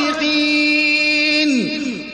الصادقين